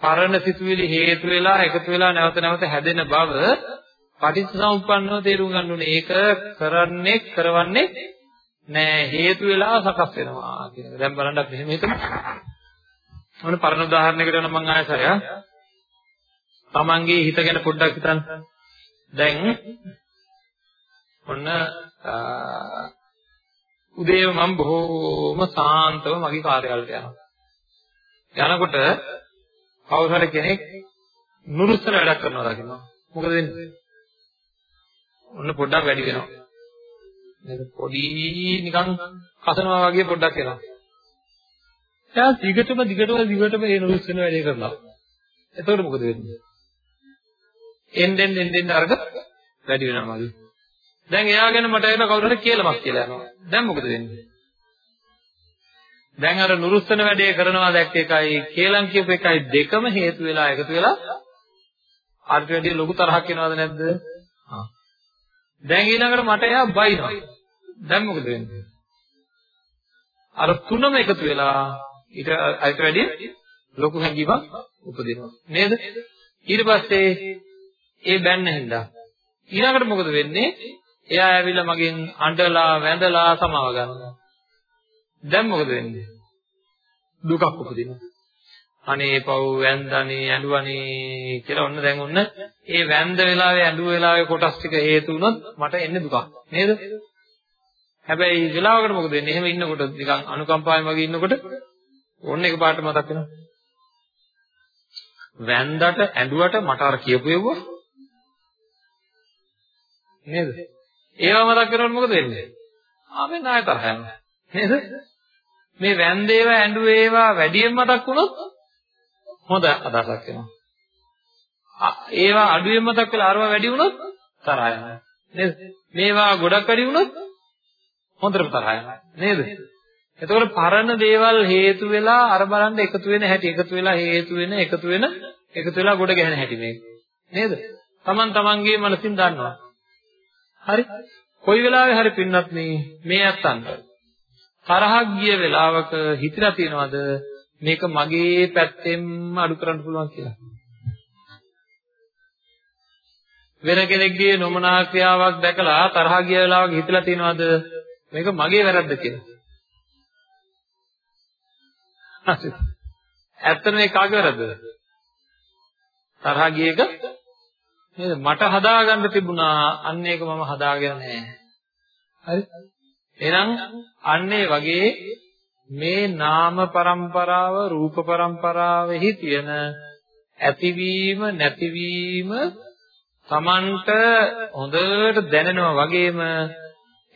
පරණ සිතුවිලි හේතු වෙලා එකතු වෙලා නැවත නැවත හැදෙන බව පටිච්චසමුප්පන්නව තේරුම් ගන්න ඕනේ. ඒක කරන්නේ කරවන්නේ නෑ හේතු වෙලා සකස් වෙනවා කියන එක. දැන් බලන්න අපි මෙහෙම හිතමු. මොන පරණ උදාහරණයකට නම් මම ආයසය. තමන්ගේ හිත ගැන පොඩ්ඩක් හිතන්න. දැන් ඔන්න උදේම මම බොහෝම සාන්තව මගේ කාර්යාලයට යනවා. යනකොට කවුරු හරි කෙනෙක් නුරුස්සන වැඩක් කරනවා දකිනවා. මොකද වෙන්නේ? ඔන්න පොඩ්ඩක් වැඩි වෙනවා. නේද? පොඩි නිකන් කසනවා වගේ පොඩ්ඩක් එනවා. එයා දිගටම දිගටම දිගටම ඒ නුරුස්සන වැඩේ කරනවා. එතකොට මොකද වෙන්නේ? එන්නෙන් එන්නෙන් අරග වැඩි වෙනවා මගේ. දැන් එයා ගැන මට එන කවුරු හරි කියලාමක් කියලා යනවා. දැන් මොකද වෙන්නේ? දැන් අර නුරුස්සන වැඩේ කරනවා දැක්ක එකයි කේලම් කියපු එකයි දෙකම හේතු වෙලා එකතු වෙලා අර්ථ වැඩි ලොකු තරහක් එනවද නැද්ද? ආ. දැන් ඊළඟට මට එයා බයිනවා. දැන් මොකද වෙන්නේ? අර තුනම එකතු වෙලා ඊට අයිට වැඩි ලොකු හැඟීමක් උපදිනවා. නේද? ඊට පස්සේ ඒ බැන්න හින්දා ඊළඟට මොකද වෙන්නේ? එයා ඇවිල්ලා මගෙන් අඬලා වැඳලා සමාව ගන්නවා. දැන් මොකද වෙන්නේ? දුකක් උපදිනවා. අනේ පව් වැන්දනේ ඇඬුවනේ කියලා ඔන්න දැන් ඔන්න ඒ වැන්ද වෙලාවේ ඇඬුව වෙලාවේ කොටස් ටික හේතු වුණොත් මට එන්නේ දුකක් නේද? හැබැයි වෙලාවකට මොකද වෙන්නේ? එහෙම ඉන්නකොට නිකන් අනුකම්පාවෙන් වගේ ඉන්නකොට ඔන්න එකපාරට මතක් වෙනවා. වැන්දට ඇඬුවට මට අර කියපු ඒවා නේද? ඒවා මතක් කරනකොට මොකද වෙන්නේ? ආමෙන් ආය තරහ යනවා. නේද? මේ වැන්දේව ඇඬුවේ ඒවා වැඩියෙන් මතක් වුණොත් හොඳ අදහසක් එනවා. ඒවා අඩුවෙන් මතක් වෙලා අරවා වැඩි වුණොත් තරහ යනවා. නේද? මේවා ගොඩක් වැඩි වුණොත් හොඳට තරහ යනවා. නේද? එතකොට පරණ දේවල් හේතු වෙලා අර බලන්න එකතු වෙන හැටි එකතු වෙලා හේතු වෙන එකතු වෙන එකතු වෙලා ගොඩ ගැහෙන හැටි මේක. නේද? Taman tamanගේ මනසින් දන්නවා. හරි? කොයි වෙලාවෙ හරි පින්නත් මේ අත්තන්ට තරහක් ගිය වෙලාවක හිතලා තියනවාද මේක මගේ පැත්තෙන්ම අඩු කරන්න පුළුවන් කියලා. වෙන කෙනෙක්ගේ නොමනා ක්‍රියාවක් දැකලා තරහ ගිය වෙලාවක හිතලා තියනවාද මේක මගේ වැරද්ද කියලා. ඇත්තට මේ කාගේ වැරද්දද? තරහ ගිය එක නේද මට හදාගන්න තිබුණා අන්න ඒක මම හදාගෙන නැහැ. හරි? එහෙනම් අන්න වගේ මේ නාම પરම්පරාව රූප પરම්පරාවෙහි තියෙන ඇතිවීම නැතිවීම Tamanට හොඳට දැනෙනවා වගේම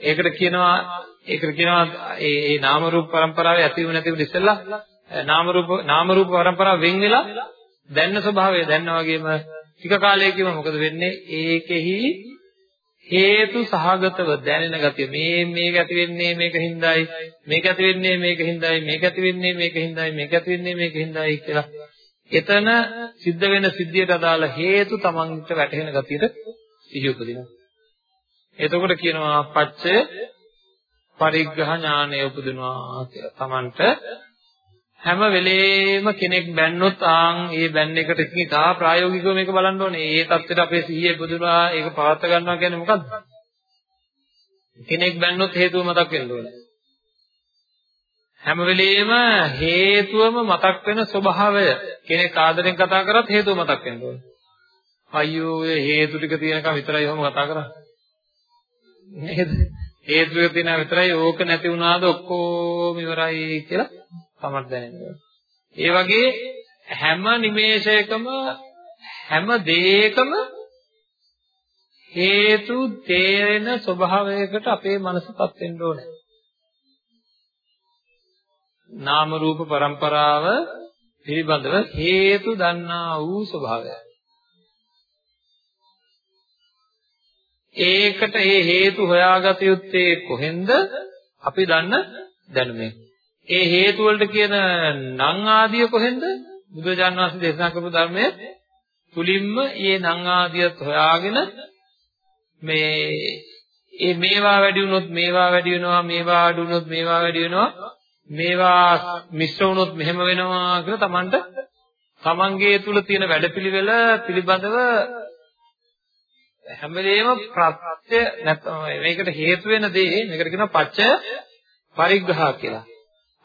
ඒකට කියනවා ඒකට කියනවා ඒ ඒ නාම රූප પરම්පරාවේ ඇතිවීම නැතිවීම ඉස්සෙල්ලා නාම රූප නාම රූප પરම්පරාව වෙන් වෙලා දැන්න ස්වභාවය දැන්න වගේම ටික කාලයකින්ම මොකද වෙන්නේ? ඒකෙහි හේතු සහගතව දැනෙන ගතිය. මේ මේක ඇති වෙන්නේ මේක හින්දායි. මේක ඇති වෙන්නේ මේක හින්දායි. මේක ඇති වෙන්නේ මේක හින්දායි. මේක ඇති වෙන්නේ මේක හින්දායි කියලා. එතන සිද්ධ වෙන සිද්ධියට අදාළ හේතු තමන්ට වැටහෙන ගතියට සිහි උපදිනවා. එතකොට කියනවා පච්චය පරිග්‍රහ ඥානය උපදිනවා කියලා. තමන්ට හැම වෙලේම කෙනෙක් බැන්නොත් ආන් ඒ බැන්න එකට ඉතින් තා ප්‍රායෝගිකව මේක බලන්න ඕනේ. ඒ தත්ත්වයට අපේ සිහිය පුදුනා ඒක පවත් ගන්නවා කියන්නේ මොකද්ද? කෙනෙක් බැන්නොත් හේතුව මතක් වෙන්න ඕනේ. හැම වෙලේම හේතුවම මතක් වෙන ස්වභාවය කෙනෙක් ආදරෙන් කතා කරත් හේතුව මතක් වෙන්න ඕනේ. අයියෝ ඔය හේතු ටික තියෙනකම් විතරයි ඔහොම කතා කරන්නේ. නේද? හේතුක තියෙන විතරයි ඕක නැති වුණාද ඔක්කොම ඉවරයි කියලා තමයි දැනෙන්නේ. ඒ වගේ හැම නිමේෂයකම හැම දෙයකම හේතු තේරෙන ස්වභාවයකට අපේ මනසපත් වෙන්න ඕනේ. නාම රූප પરම්පරාව පිළිබඳව හේතු දන්නා වූ ස්වභාවය. ඒකට ඒ හේතු හොයාගත යුත්තේ කොහෙන්ද? අපි දන්න දැනුමෙන්. ඒ හේතු වලට කියන නම් ආදිය කොහෙන්ද? බුදුජාණන් වහන්සේ දේශනා කරපු ධර්මයේ තුලින්ම මේ නම් ආදියත් හොයාගෙන මේ ඒ මේවා වැඩි වුණොත් මේවා වැඩි වෙනවා මේවා අඩු වුණොත් මේවා වැඩි වෙනවා මේවා මිශ්‍ර වුණොත් මෙහෙම වෙනවා කියලා Tamanට තමන්ගේ තුල තියෙන වැඩපිළිවෙල පිළිබඳව හැම වෙලේම ප්‍රත්‍ය නැත්නම් මේකට හේතු වෙන දේ මේකට කියනවා පච්චය පරිග්‍රහ කියලා.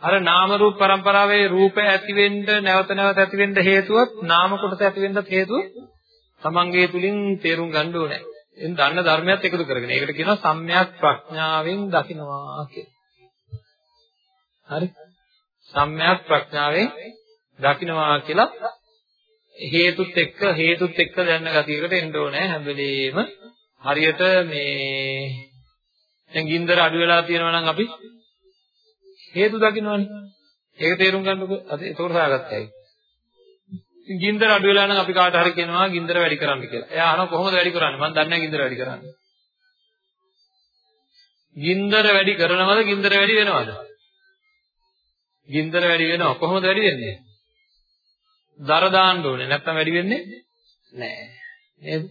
අර නාම රූප પરම්පරාවේ රූපය ඇති වෙන්න නැවත නැවත ඇති වෙන්න හේතුවත් නාම කොටස ඇති වෙන්නත් හේතුව තමන්ගේ තුලින් තේරුම් ගන්න ඕනේ. එන් දන්න ධර්මයක් එකතු කරගෙන. ඒකට කියනවා සම්‍යක් ප්‍රඥාවෙන් දකින්නවා කියලා. හරි? සම්‍යක් ප්‍රඥාවෙන් දකින්නවා කියලා හේතුත් එක්ක හේතුත් එක්ක දැනන ගතියකට එන්න ඕනේ හැම වෙලෙම හරියට මේ දැන් ගින්දර අඩු වෙලා තියෙනවා නම් අපි හේතු දකින්නවනේ ඒක තේරුම් ගන්නකො අද ඒක හොයාගත්තයි ගින්දර අඩු වෙලා නම් අපි කාට හරි කියනවා ගින්දර වැඩි කරන්න කියලා. එයා අහනවා කොහොමද වැඩි කරන්නේ? මම දන්නේ නැහැ ගින්දර වැඩි කරන්න. ගින්දර වැඩි කරනවද ගින්දර වැඩි වෙනවද? ගින්දර වැඩි වෙනවා. කොහොමද වැඩි වෙන්නේ? දර දාන්න ඕනේ. නැත්තම් වැඩි වෙන්නේ නැහැ. නේද?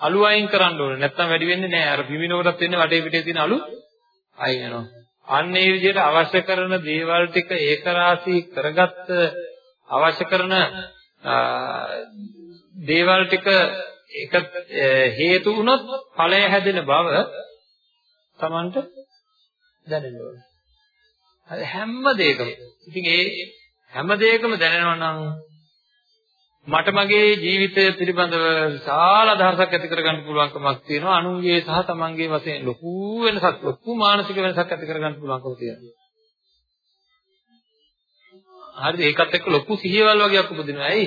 අලු අයින් කරන්න ඕනේ. නැත්තම් වැඩි වෙන්නේ නැහැ. අර පිමිනකොටත් වෙන්නේ වටේ පිටේ තියෙන අලු අයින් වෙනවා. අන්න ඒ විදිහට අවශ්‍ය කරන දේවල් ටික ඒකරාශී කරගත්ත අවශ්‍ය කරන දේවල් ටික එක හේතු වුණොත් ඵලය හැදෙන බව Tamanට දැනෙන්න ඕනේ. හැම දෙයකම. ඉතින් ඒ හැම දෙයකම දැනෙනවා නම් මට මගේ ජීවිතය පිළිබඳව විශාල අදහසක් ඇති කරගන්න පුළුවන්කමක් තියෙනවා. අනුන්ගේ සහ තමන්ගේ වශයෙන් ලොකු වෙනසක් ලොකු මානසික වෙනසක් ඇති කරගන්න පුළුවන්කම තියෙනවා. හරිද? ඒකත් එක්ක ලොකු සිහියවල් වගේක් උපදිනවා ඇයි?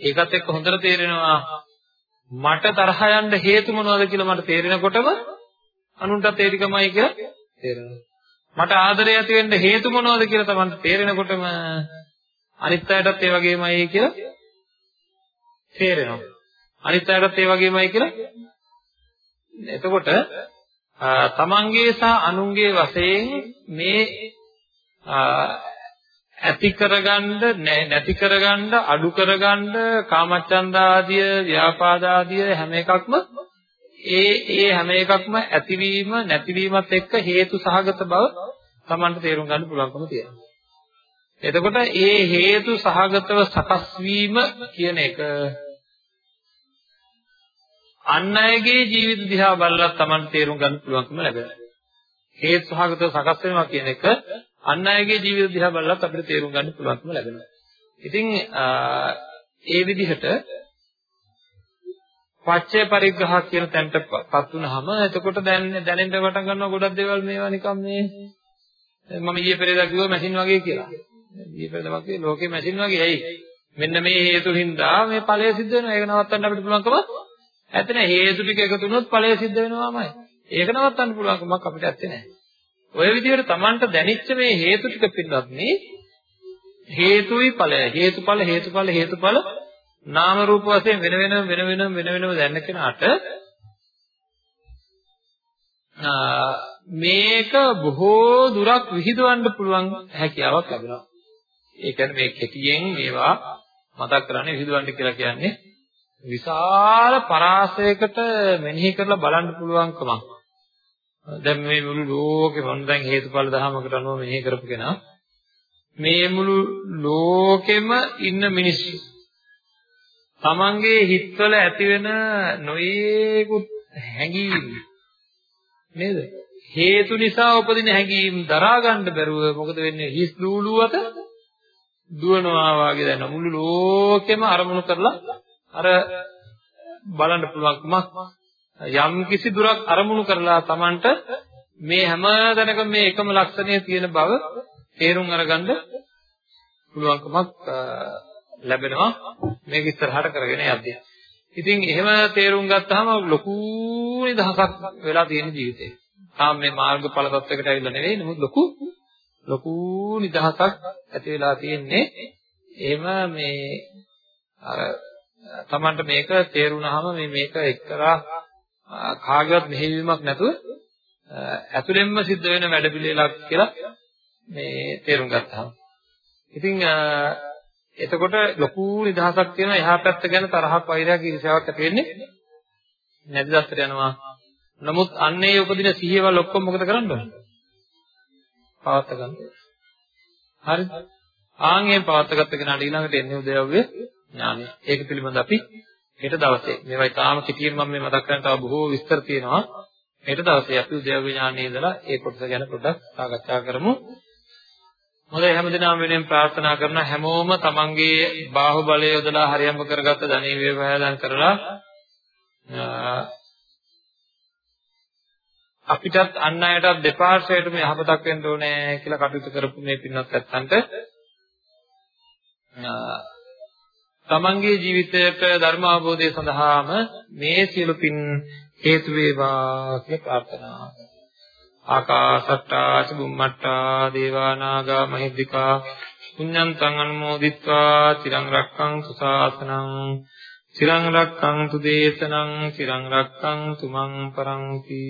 ඒකත් එක්ක හොඳට තේරෙනවා මට තරහ යන්න හේතු මොනවද කියලා මට තේරෙනකොටම අනුන්ටත් ඒ ටිකමයි කියලා තේරෙනවා. මට ආදරය ඇති වෙන්න හේතු මොනවද කියලා තමයි තේරෙනකොටම අනිත් අයටත් ඒ වගේමයි කියලා තේරෙනවා. අනිත් අයටත් ඒ වගේමයි කියලා එතකොට තමන්ගේ සහ අනුන්ගේ වශයෙන් මේ ඇති කරගන්න නැති කරගන්න අඩු කරගන්න කාමච්ඡන්ද ආදිය ව්‍යාපාද ආදිය හැම එකක්ම ඒ ඒ හැම එකක්ම ඇතිවීම නැතිවීමත් එක්ක හේතු සහගත බව Tamanට තේරුම් ගන්න පුළුවන්කම තියෙනවා. එතකොට ඒ හේතු සහගතව සකස් වීම කියන එක අන් අයගේ ජීවිත දිහා බලලා Taman තේරුම් ගන්න පුළුවන්කම ලැබෙනවා. හේතු සහගතව සකස් වෙනවා කියන එක අන් අයගේ ජීවිත දිහා බලලත් අපිට තේරුම් ගන්න පුළුවන්කම ලැබෙනවා. ඉතින් ඒ විදිහට පච්චේ පරිග්‍රහ කියන තැනටපත් වුනහම එතකොට දැන් දැනෙන්න පටන් ගන්නවා ගොඩක් දේවල් මේවා නිකම් මේ මම ඊයේ පෙරේදා කිව්වා මැෂින් වගේ කියලා. ඊයේ පෙරේදා වගේ ලෝකේ මැෂින් වගේ ඇයි? මෙන්න මේ හේතු හින්දා මේ ඵලය සිද්ධ වෙනවා. ඒක නවත්තන්න අපිට පුළුවන්කම ඇත්ත නෑ. හේතු ටික එකතු වුණොත් ඵලය සිද්ධ වෙනවාමයි. ඒක නවත්තන්න පුළුවන්කමක් අපිට ඇත්තේ නෑ. ඔය විදිහට Tamanට දැනෙච්ච මේ හේතු ටික පින්නත් මේ හේතුයි ඵලය. හේතුඵල හේතුඵල හේතුඵල නාම රූප වශයෙන් වෙන වෙනම වෙන වෙනම වෙන වෙනම දැනන කෙනාට මේක බොහෝ දුරක් විහිදවන්න පුළුවන් හැකියාවක් ලැබෙනවා. ඒ කියන්නේ මේ කෙටියෙන් මේවා මතක් කරන්නේ විහිදවන්න කියලා කියන්නේ විශාල පරාසයකට මෙනෙහි කරලා බලන්න පුළුවන්කමක්. දැන් මේ මුළු ලෝකෙම මොන දැන් හේතුඵල ධහමකට අනුව මෙනෙහි කරපු කෙනා මේ මුළු ලෝකෙම ඉන්න මිනිස්සු තමන්ගේ හිතවල ඇති වෙන නොයේකුත් හැඟීම් නේද? හේතු නිසා උපදින හැඟීම් දරා ගන්න බැරුව මොකද වෙන්නේ? හිස් දූලුවක දුවනවා වගේ දැන මුළු ලෝකෙම අරමුණු කරලා අර බලන්න පුළුවන්කමක් යම් කිසි දුරක් අරමුණු කරලා Tamanට මේ හැම දැනකම මේ එකම ලක්ෂණය තියෙන බව තේරුම් අරගන්න පුළුවන්කමක් ලැබෙනවා මේක ඉස්සරහට කරගෙන යද්දී. ඉතින් එහෙම තේරුම් ගත්තාම ලොකු නිදහසක් වෙලා තියෙන ජීවිතේ. තාම මේ මාර්ගඵල තත්වයකට ඇවිල්ලා නෙවෙයි නමුත් ලොකු ලොකු නිදහසක් ඇති වෙලා තියෙන්නේ. එහෙම මේ අර Tamanට මේක තේරුණාම මේ මේක එක්තරා කාගේවත් මෙහෙයවීමක් නැතුව ඇතුළෙන්ම සිද්ධ වෙන වැඩ පිළිවෙලක් කියලා මේ තේරුම් ගත්තාම. ඉතින් එතකොට ලොකු නිදහසක් තියෙනවා එහා පැත්ත ගැන තරහක් වෛරයක් ඊර්ෂ්‍යාවක් ඇති වෙන්නේ නැති දත්තට යනවා. නමුත් අන්නේ උපදින සිහියවල ඔක්කොම මොකද කරන්න ඕන? පවත් ගන්න. හරිද? ආන්ගේ පවත් ගත්ත කෙනාට ඊළඟට එන්නේ උදේව්වේ ඥානය. ඒක පිළිබඳ අපි හෙට දවසේ මේවා ඊටාම කිටියෙන් මම මේ මතක් කරන්න තව බොහෝ විස්තර තියෙනවා. හෙට දවසේ අපි උදේව්වේ ඥානයේ ඉඳලා ඒ කොටස ගැන පොඩ්ඩක් සාකච්ඡා කරමු. හොඳයි හැමදෙනාම වෙනුවෙන් ප්‍රාර්ථනා කරන හැමෝම තමන්ගේ බාහුවලය යොදලා හරියම්බ කරගත්ත ධනෙ වේවයදන් කරලා අපිටත් අන් අයටත් දෙපාර්ශ්වයටම යහපතක් වෙන්න ඕනේ කියලා කටයුතු කරපු මේ පින්වත් ඇත්තන්ට. තමන්ගේ ජීවිතයට ධර්ම අවබෝධය සඳහාම මේ සියලු පින් හේතු වේවා කියලා ප්‍රාර්ථනා ආකාසට්ටා චුම්මට්ටා දේවා නාග මහිද්దికා පුඤ්ඤන්තං අනුමෝදිත්වා තිරං රක්ඛන්තු සාසනං තිරං රක්ඛන්තු දේශනං තිරං රක්ඛන්තු මං පරන්ති